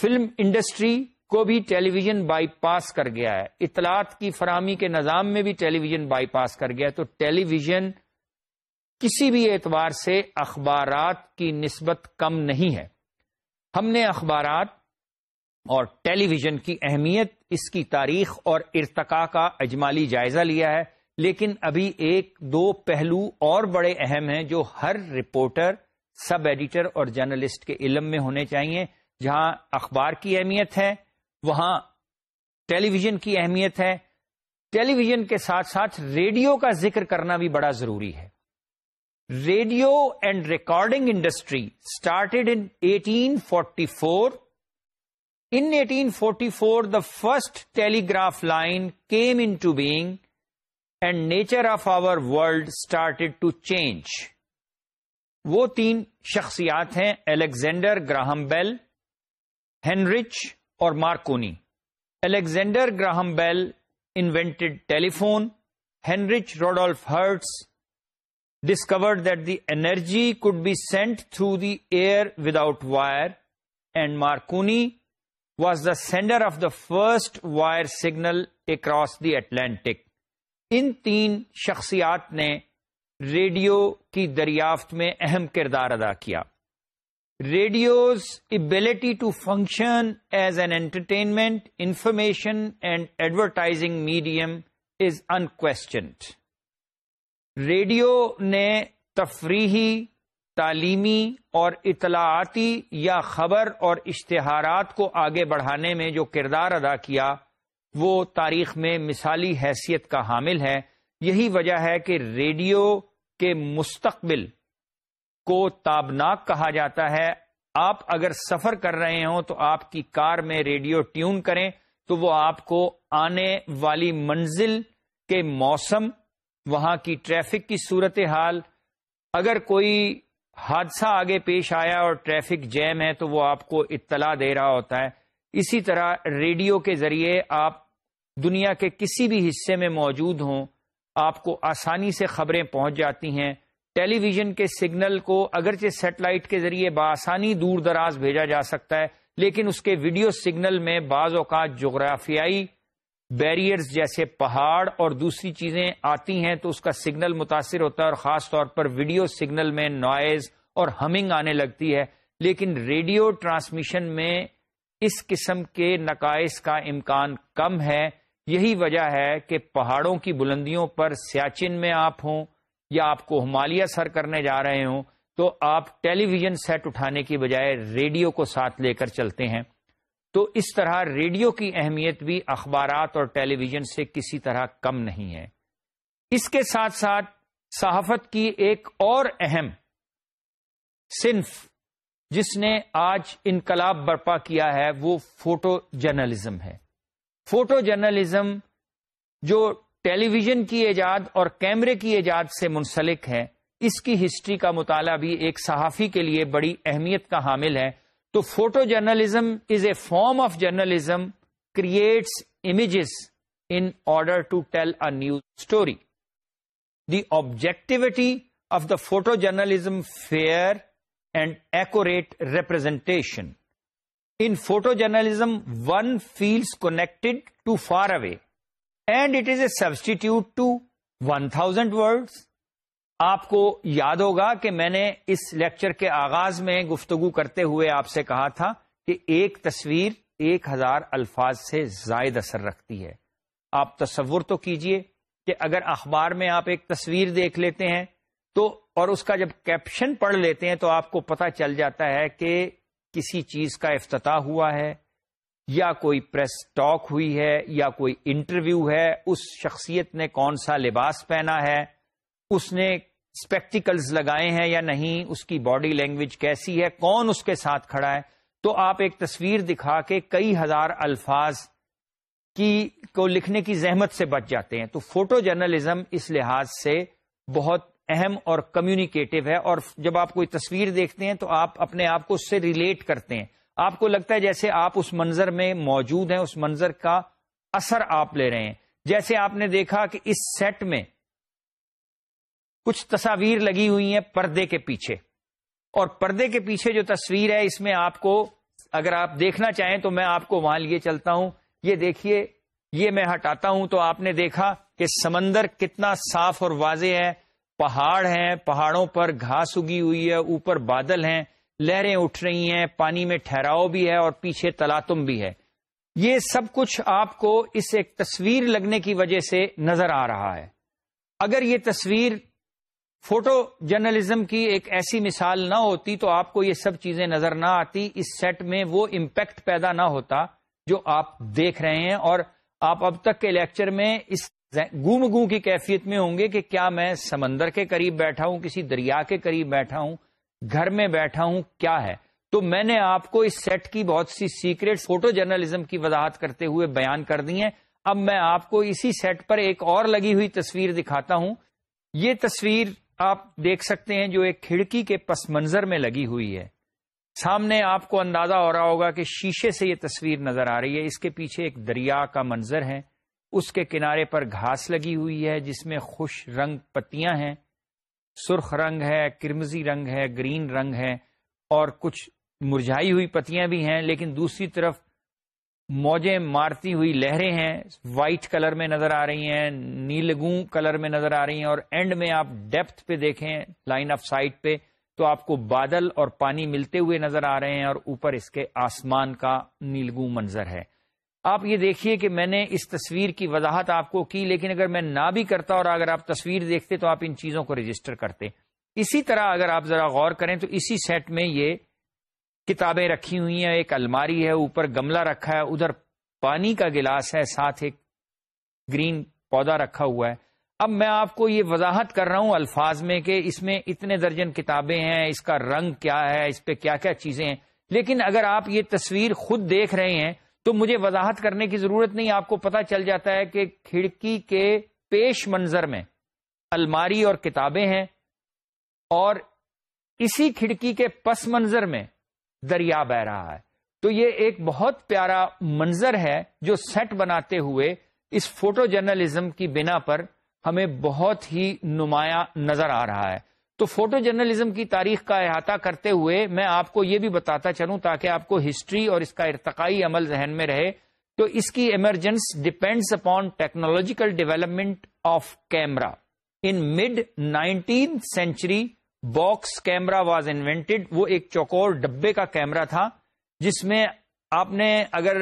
فلم انڈسٹری کو بھی ٹیلی ویژن بائی پاس کر گیا ہے اطلاعات کی فراہمی کے نظام میں بھی ٹیلی ویژن بائی پاس کر گیا ہے تو ٹیلی ویژن کسی بھی اعتبار سے اخبارات کی نسبت کم نہیں ہے ہم نے اخبارات اور ٹیلی ویژن کی اہمیت اس کی تاریخ اور ارتقا کا اجمالی جائزہ لیا ہے لیکن ابھی ایک دو پہلو اور بڑے اہم ہیں جو ہر رپورٹر سب ایڈیٹر اور جرنلسٹ کے علم میں ہونے چاہیے جہاں اخبار کی اہمیت ہے وہاں ٹیلی ویژن کی اہمیت ہے ٹیلی ویژن کے ساتھ ساتھ ریڈیو کا ذکر کرنا بھی بڑا ضروری ہے radio and recording industry started eighteen forty four eighteen forty four the first telegraph line came in to being and nature of our world started to change وہ تین شخصیات ہیں الیگزینڈر گراہم بیل ہینرچ اور Marconi Alexander Graham Bell invented telephone ہیچ Rudolf Hertz discovered that the energy could be sent through the air without wire and Marconi was the sender of the first wire signal across the Atlantic. ان تین شخصیات نے ریڈیو کی دریافت میں اہم کردار ادا کیا radio's ability to function as an entertainment information and advertising medium is unquestioned radio نے تفریحی تعلیمی اور اطلاعاتی یا خبر اور اشتہارات کو آگے بڑھانے میں جو کردار ادا کیا وہ تاریخ میں مثالی حیثیت کا حامل ہے یہی وجہ ہے کہ ریڈیو کے مستقبل کو تابناک کہا جاتا ہے آپ اگر سفر کر رہے ہوں تو آپ کی کار میں ریڈیو ٹیون کریں تو وہ آپ کو آنے والی منزل کے موسم وہاں کی ٹریفک کی صورت حال اگر کوئی حادثہ آگے پیش آیا اور ٹریفک جیم ہے تو وہ آپ کو اطلاع دے رہا ہوتا ہے اسی طرح ریڈیو کے ذریعے آپ دنیا کے کسی بھی حصے میں موجود ہوں آپ کو آسانی سے خبریں پہنچ جاتی ہیں ٹیلی ویژن کے سگنل کو اگرچہ سیٹلائٹ کے ذریعے بآسانی دور دراز بھیجا جا سکتا ہے لیکن اس کے ویڈیو سگنل میں بعض اوقات جغرافیائی بیریئرز جیسے پہاڑ اور دوسری چیزیں آتی ہیں تو اس کا سگنل متاثر ہوتا ہے اور خاص طور پر ویڈیو سگنل میں نوائز اور ہمنگ آنے لگتی ہے لیکن ریڈیو ٹرانسمیشن میں اس قسم کے نقائص کا امکان کم ہے یہی وجہ ہے کہ پہاڑوں کی بلندیوں پر سیاچن میں آپ ہوں یا آپ کو ہمالیہ سر کرنے جا رہے ہوں تو آپ ٹیلی ویژن سیٹ اٹھانے کی بجائے ریڈیو کو ساتھ لے کر چلتے ہیں تو اس طرح ریڈیو کی اہمیت بھی اخبارات اور ٹیلی ویژن سے کسی طرح کم نہیں ہے اس کے ساتھ ساتھ صحافت کی ایک اور اہم صنف جس نے آج انقلاب برپا کیا ہے وہ فوٹو جرنلزم ہے فوٹو جرنلزم جو ٹیلی ویژن کی ایجاد اور کیمرے کی ایجاد سے منسلک ہے اس کی ہسٹری کا مطالعہ بھی ایک صحافی کے لیے بڑی اہمیت کا حامل ہے So photojournalism is a form of journalism creates images in order to tell a news story. The objectivity of the photojournalism fair and accurate representation. In photojournalism, one feels connected to far away, and it is a substitute to 1,000 words آپ کو یاد ہوگا کہ میں نے اس لیکچر کے آغاز میں گفتگو کرتے ہوئے آپ سے کہا تھا کہ ایک تصویر ایک ہزار الفاظ سے زائد اثر رکھتی ہے آپ تصور تو کیجئے کہ اگر اخبار میں آپ ایک تصویر دیکھ لیتے ہیں تو اور اس کا جب کیپشن پڑھ لیتے ہیں تو آپ کو پتہ چل جاتا ہے کہ کسی چیز کا افتتاح ہوا ہے یا کوئی پریس ٹاک ہوئی ہے یا کوئی انٹرویو ہے اس شخصیت نے کون سا لباس پہنا ہے اس نے اسپیکٹیکلز لگائے ہیں یا نہیں اس کی باڈی لینگویج کیسی ہے کون اس کے ساتھ کھڑا ہے تو آپ ایک تصویر دکھا کے کئی ہزار الفاظ کی کو لکھنے کی زحمت سے بچ جاتے ہیں تو فوٹو جرنلزم اس لحاظ سے بہت اہم اور کمیونیکیٹو ہے اور جب آپ کوئی تصویر دیکھتے ہیں تو آپ اپنے آپ کو اس سے ریلیٹ کرتے ہیں آپ کو لگتا ہے جیسے آپ اس منظر میں موجود ہیں اس منظر کا اثر آپ لے رہے ہیں جیسے آپ نے دیکھا کہ اس سیٹ میں کچھ تصاویر لگی ہوئی ہیں پردے کے پیچھے اور پردے کے پیچھے جو تصویر ہے اس میں آپ کو اگر آپ دیکھنا چاہیں تو میں آپ کو وہاں لیے چلتا ہوں یہ دیکھیے یہ میں ہٹاتا ہوں تو آپ نے دیکھا کہ سمندر کتنا صاف اور واضح ہے پہاڑ ہیں پہاڑوں پر گھاس اگی ہوئی ہے اوپر بادل ہیں لہریں اٹھ رہی ہیں پانی میں ٹھہراؤ بھی ہے اور پیچھے تلاتم بھی ہے یہ سب کچھ آپ کو اس ایک تصویر لگنے کی وجہ سے نظر آ رہا ہے اگر یہ تصویر فوٹو جرنلزم کی ایک ایسی مثال نہ ہوتی تو آپ کو یہ سب چیزیں نظر نہ آتی اس سیٹ میں وہ امپیکٹ پیدا نہ ہوتا جو آپ دیکھ رہے ہیں اور آپ اب تک کے لیکچر میں اس گوم گو کی کیفیت میں ہوں گے کہ کیا میں سمندر کے قریب بیٹھا ہوں کسی دریا کے قریب بیٹھا ہوں گھر میں بیٹھا ہوں کیا ہے تو میں نے آپ کو اس سیٹ کی بہت سی سیکریٹ فوٹو جرنلزم کی وضاحت کرتے ہوئے بیان کر دی ہیں اب میں آپ کو اسی سیٹ پر ایک اور لگی ہوئی تصویر دکھاتا ہوں یہ تصویر آپ دیکھ سکتے ہیں جو ایک کھڑکی کے پس منظر میں لگی ہوئی ہے سامنے آپ کو اندازہ ہو رہا ہوگا کہ شیشے سے یہ تصویر نظر آ رہی ہے اس کے پیچھے ایک دریا کا منظر ہے اس کے کنارے پر گھاس لگی ہوئی ہے جس میں خوش رنگ پتیاں ہیں سرخ رنگ ہے کرمزی رنگ ہے گرین رنگ ہے اور کچھ مرجھائی ہوئی پتیاں بھی ہیں لیکن دوسری طرف موجیں مارتی ہوئی لہریں ہیں وائٹ کلر میں نظر آ رہی ہیں نیلگوں کلر میں نظر آ رہی ہیں اور اینڈ میں آپ ڈیپتھ پہ دیکھیں لائن آف سائٹ پہ تو آپ کو بادل اور پانی ملتے ہوئے نظر آ رہے ہیں اور اوپر اس کے آسمان کا نیلگوں منظر ہے آپ یہ دیکھیے کہ میں نے اس تصویر کی وضاحت آپ کو کی لیکن اگر میں نہ بھی کرتا اور اگر آپ تصویر دیکھتے تو آپ ان چیزوں کو رجسٹر کرتے اسی طرح اگر آپ ذرا غور کریں تو اسی سیٹ میں یہ کتابیں رکھی ہوئی ہیں ایک الماری ہے اوپر گملہ رکھا ہے ادھر پانی کا گلاس ہے ساتھ ایک گرین پودا رکھا ہوا ہے اب میں آپ کو یہ وضاحت کر رہا ہوں الفاظ میں کہ اس میں اتنے درجن کتابیں ہیں اس کا رنگ کیا ہے اس پہ کیا کیا چیزیں ہیں لیکن اگر آپ یہ تصویر خود دیکھ رہے ہیں تو مجھے وضاحت کرنے کی ضرورت نہیں آپ کو پتا چل جاتا ہے کہ کھڑکی کے پیش منظر میں الماری اور کتابیں ہیں اور اسی کھڑکی کے پس منظر میں دریا بہ رہا ہے تو یہ ایک بہت پیارا منظر ہے جو سیٹ بناتے ہوئے اس فوٹو جرنلزم کی بنا پر ہمیں بہت ہی نمایاں نظر آ رہا ہے تو فوٹو جرنلزم کی تاریخ کا احاطہ کرتے ہوئے میں آپ کو یہ بھی بتاتا چلوں تاکہ آپ کو ہسٹری اور اس کا ارتقائی عمل ذہن میں رہے تو اس کی emergence depends upon technological development of camera in mid nineteen century box camera was invented وہ ایک چوکور ڈبے کا کیمرا تھا جس میں آپ نے اگر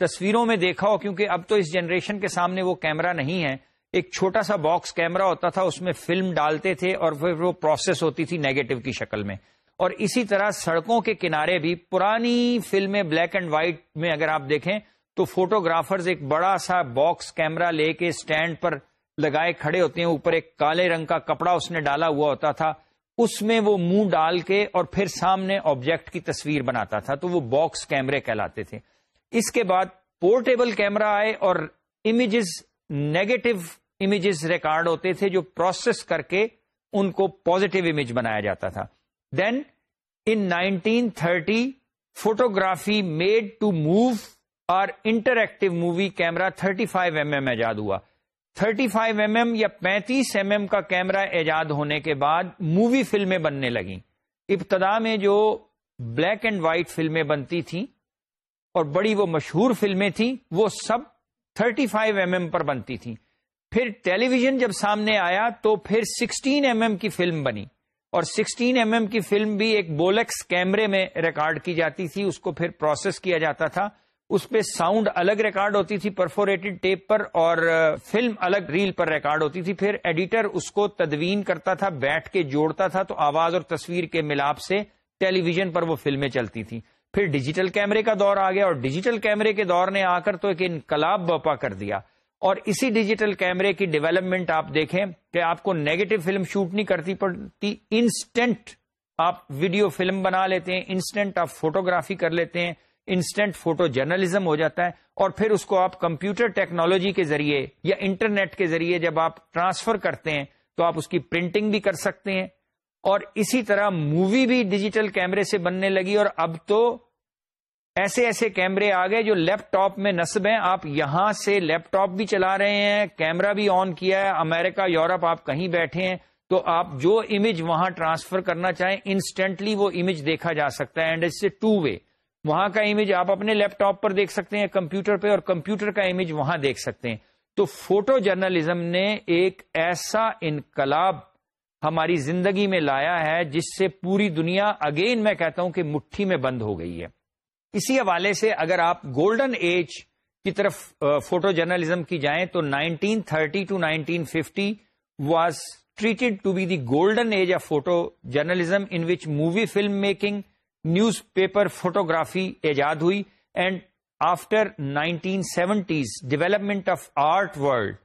تصویروں میں دیکھا ہو کیونکہ اب تو اس جنریشن کے سامنے وہ کیمرا نہیں ہے ایک چھوٹا سا باکس کیمرا ہوتا تھا اس میں فلم ڈالتے تھے اور پھر وہ پروسیس ہوتی تھی نیگیٹو کی شکل میں اور اسی طرح سڑکوں کے کنارے بھی پرانی فلمیں بلیک اینڈ وائٹ میں اگر آپ دیکھیں تو فوٹوگرافرز ایک بڑا سا باکس کیمرا لے کے اسٹینڈ پر لگائے کھڑے ہوتے ہیں اوپر ایک کالے رنگ کا کپڑا اس نے ڈالا ہوا ہوتا تھا اس میں وہ منہ ڈال کے اور پھر سامنے آبجیکٹ کی تصویر بناتا تھا تو وہ باکس کیمرے کہلاتے تھے اس کے بعد پورٹیبل کیمرا آئے اور امیجز نیگیٹو امیجز ریکارڈ ہوتے تھے جو پروسیس کر کے ان کو پوزیٹو امیج بنایا جاتا تھا then in nineteen thirty photography made to move or interactive movie camera thirty five M M ایجاد ہوا تھرٹی فائیو ایم ایم یا پینتیس ایم ایم کا کیمرا ایجاد ہونے کے بعد مووی فلمیں بننے لگیں ابتدا میں جو بلیک اینڈ وائٹ فلمیں بنتی تھیں اور بڑی وہ مشہور فلمیں تھیں وہ سب تھرٹی فائیو ایم ایم پر بنتی تھیں پھر ٹیلی ویژن جب سامنے آیا تو پھر سکسٹین ایم ایم کی فلم بنی اور سکسٹین ایم ایم کی فلم بھی ایک بولیکس کیمرے میں ریکارڈ کی جاتی تھی اس کو پھر پروسیس کیا جاتا تھا اس پہ ساؤنڈ الگ ریکارڈ ہوتی تھی پرفوریٹڈ ٹیپ پر اور فلم الگ ریل پر ریکارڈ ہوتی تھی پھر ایڈیٹر اس کو تدوین کرتا تھا بیٹھ کے جوڑتا تھا تو آواز اور تصویر کے ملاپ سے ٹیلی ویژن پر وہ فلمیں چلتی تھیں پھر ڈیجیٹل کیمرے کا دور آ گیا اور ڈیجیٹل کیمرے کے دور نے آ کر تو ایک انقلاب بپا کر دیا اور اسی ڈیجیٹل کیمرے کی ڈیولپمنٹ آپ دیکھیں کہ آپ کو نیگیٹو فلم شوٹ نہیں کرتی پڑتی انسٹنٹ آپ ویڈیو فلم بنا لیتے ہیں انسٹنٹ آپ فوٹوگرافی کر لیتے ہیں انسٹنٹ فوٹو جرنلزم ہو جاتا ہے اور پھر اس کو آپ کمپیوٹر ٹیکنالوجی کے ذریعے یا انٹرنیٹ کے ذریعے جب آپ ٹرانسفر کرتے ہیں تو آپ اس کی پرنٹنگ بھی کر سکتے ہیں اور اسی طرح مووی بھی ڈیجیٹل کیمرے سے بننے لگی اور اب تو ایسے ایسے کیمرے آ گئے جو لیپ ٹاپ میں نصب ہیں آپ یہاں سے لیپ ٹاپ بھی چلا رہے ہیں کیمرا بھی آن کیا ہے امریکہ یورپ آپ کہیں بیٹھے ہیں تو آپ جو امیج وہاں ٹرانسفر کرنا چاہیں انسٹنٹلی وہ امیج دیکھا جا سکتا ہے and it's a two way وہاں کا امیج آپ اپنے لیپ ٹاپ پر دیکھ سکتے ہیں کمپیوٹر پہ اور کمپیوٹر کا امیج وہاں دیکھ سکتے ہیں تو فوٹو جرنلزم نے ایک ایسا انقلاب ہماری زندگی میں لایا ہے جس سے پوری دنیا اگین میں کہتا ہوں کہ مٹھی میں بند ہو گئی ہے اسی حوالے سے اگر آپ گولڈن ایج کی طرف فوٹو جرنلزم کی جائیں تو 1930 thirty two nineteen fifty was treated to be the golden age of photojournalism in which movie film making newspaper photography ایجاد ہوئی and after nineteen seventies development of art world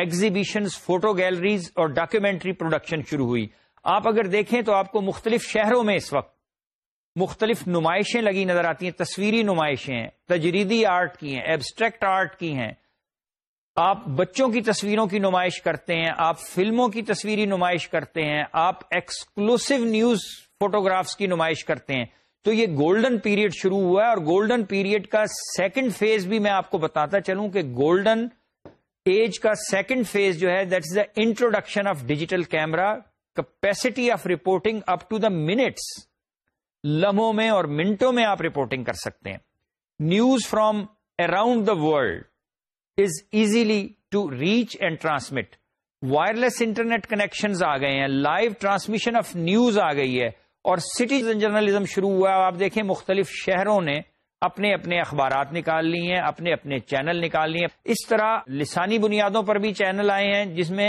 exhibitions photo galleries اور ڈاکیومینٹری پروڈکشن شروع ہوئی آپ اگر دیکھیں تو آپ کو مختلف شہروں میں اس وقت مختلف نمائشیں لگی نظر آتی ہیں تصویری نمائشیں ہیں تجریدی آرٹ کی ہیں ایبسٹریکٹ آرٹ کی ہیں آپ بچوں کی تصویروں کی نمائش کرتے ہیں آپ فلموں کی تصویری نمائش کرتے ہیں آپ ایکسکلوسو نیوز فوٹوگرافس کی نمائش کرتے ہیں تو یہ گولڈن پیریڈ شروع ہوا ہے اور گولڈن پیریڈ کا سیکنڈ فیز بھی میں آپ کو بتاتا چلوں کہ گولڈن ایج کا سیکنڈ فیز جو ہے that is the introduction of digital camera capacity of reporting up to the minutes لمحوں میں اور منٹوں میں آپ رپورٹنگ کر سکتے ہیں news from around the world is easily to reach and transmit wireless internet connection آ گئے ہیں لائیو ٹرانسمیشن آف نیوز آ گئی ہے اور سٹیزن جرنلزم شروع ہوا آپ دیکھیں مختلف شہروں نے اپنے اپنے اخبارات نکال لی ہیں اپنے اپنے چینل نکال لیے اس طرح لسانی بنیادوں پر بھی چینل آئے ہیں جس میں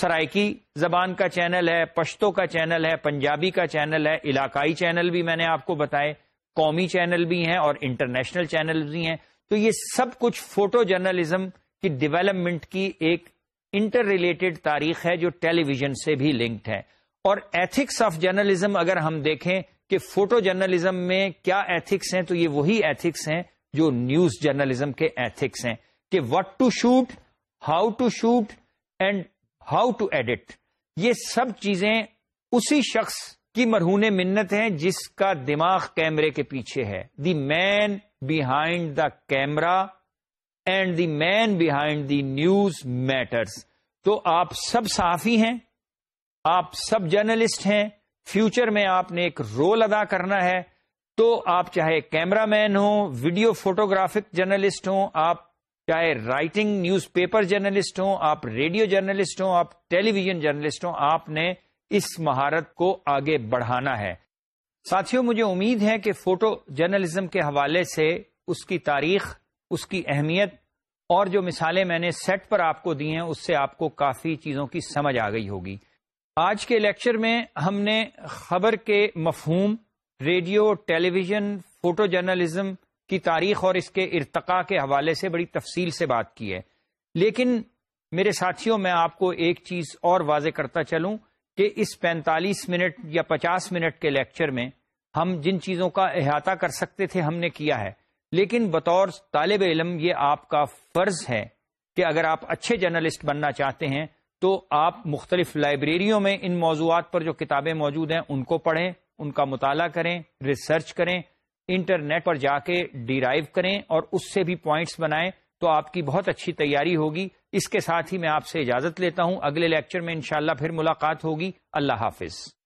سرائکی زبان کا چینل ہے پشتو کا چینل ہے پنجابی کا چینل ہے علاقائی چینل بھی میں نے آپ کو بتائے قومی چینل بھی ہیں اور انٹرنیشنل چینل بھی ہیں تو یہ سب کچھ فوٹو جرنلزم کی ڈیولپمنٹ کی ایک انٹر ریلیٹڈ تاریخ ہے جو ٹیلی ویژن سے بھی لنکڈ ہے اور ایتھکس آف جرنلزم اگر ہم دیکھیں کہ فوٹو جرنلزم میں کیا ایتھکس ہیں تو یہ وہی ایتھکس ہیں جو نیوز جرنلزم کے ایتھکس ہیں کہ what to shoot how to shoot and how to edit یہ سب چیزیں اسی شخص کی مرہون منت ہیں جس کا دماغ کیمرے کے پیچھے ہے the man behind the camera and the man behind the news matters تو آپ سب صحافی ہیں آپ سب جرنلسٹ ہیں فیوچر میں آپ نے ایک رول ادا کرنا ہے تو آپ چاہے کیمرہ مین ہوں ویڈیو فوٹوگرافک جرنلسٹ ہوں آپ چاہے رائٹنگ نیوز پیپر جرنلسٹ ہوں آپ ریڈیو جرنلسٹ ہوں آپ ٹیلی ویژن جرنلسٹ ہوں آپ نے اس مہارت کو آگے بڑھانا ہے ساتھیوں مجھے امید ہے کہ فوٹو جرنلزم کے حوالے سے اس کی تاریخ اس کی اہمیت اور جو مثالیں میں نے سیٹ پر آپ کو دی ہیں اس سے آپ کو کافی چیزوں کی سمجھ آ گئی ہوگی آج کے لیکچر میں ہم نے خبر کے مفہوم radio television photo journalism کی تاریخ اور اس کے ارتقا کے حوالے سے بڑی تفصیل سے بات کی ہے لیکن میرے ساتھیوں میں آپ کو ایک چیز اور واضح کرتا چلوں کہ اس پینتالیس منٹ یا پچاس منٹ کے لیکچر میں ہم جن چیزوں کا احاطہ کر سکتے تھے ہم نے کیا ہے لیکن بطور طالب علم یہ آپ کا فرض ہے کہ اگر آپ اچھے جرنلسٹ بننا چاہتے ہیں تو آپ مختلف لائبریریوں میں ان موضوعات پر جو کتابیں موجود ہیں ان کو پڑھیں ان کا مطالعہ کریں ریسرچ کریں انٹرنیٹ پر جا کے ڈیرائیو کریں اور اس سے بھی پوائنٹس بنائیں تو آپ کی بہت اچھی تیاری ہوگی اس کے ساتھ ہی میں آپ سے اجازت لیتا ہوں اگلے لیکچر میں انشاءاللہ پھر ملاقات ہوگی اللہ حافظ